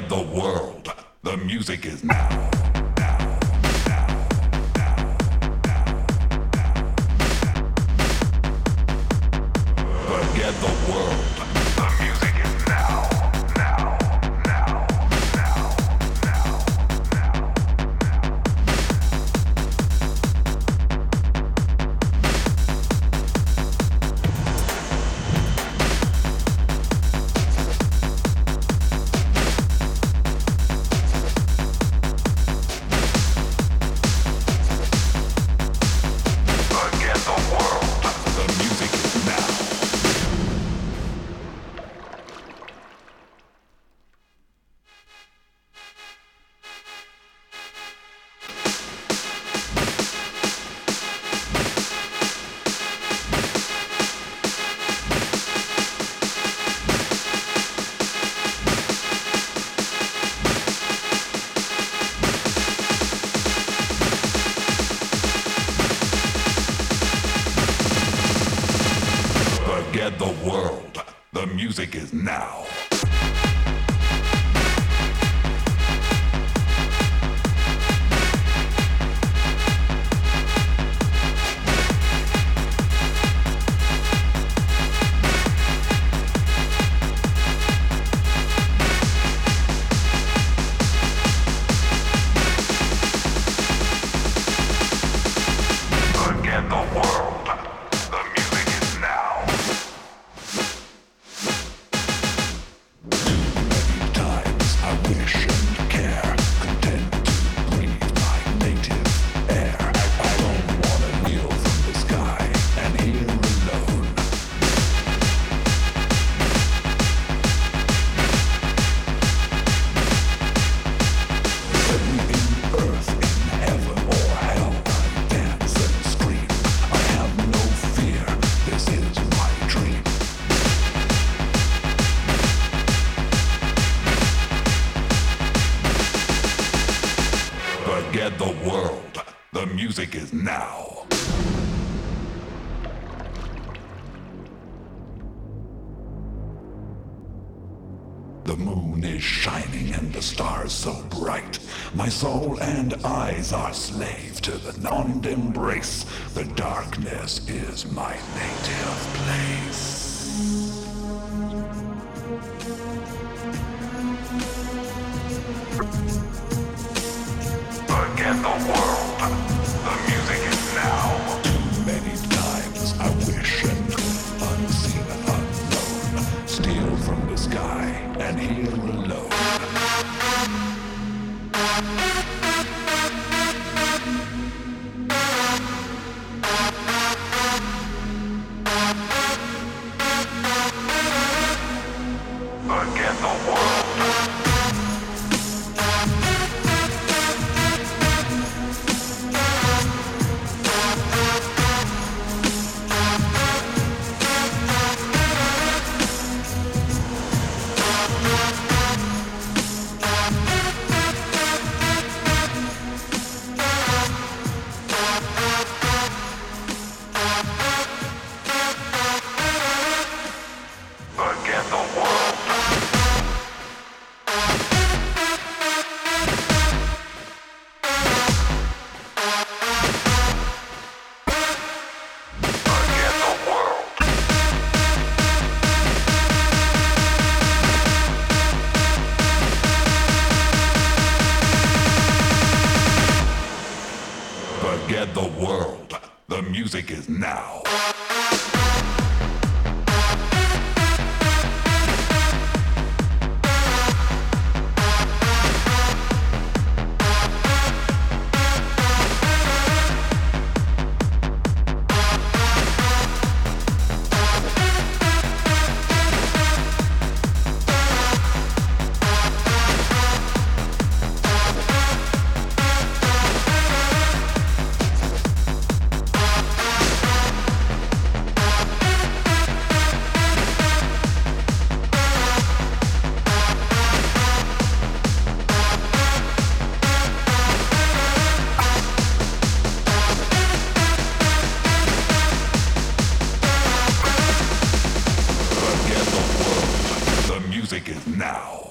the world. The music is now. music is now. Forget the war. the world. The music is now. The moon is shining and the stars so bright. My soul and eyes are slave to the non embrace. The darkness is my native place. music is now. it now.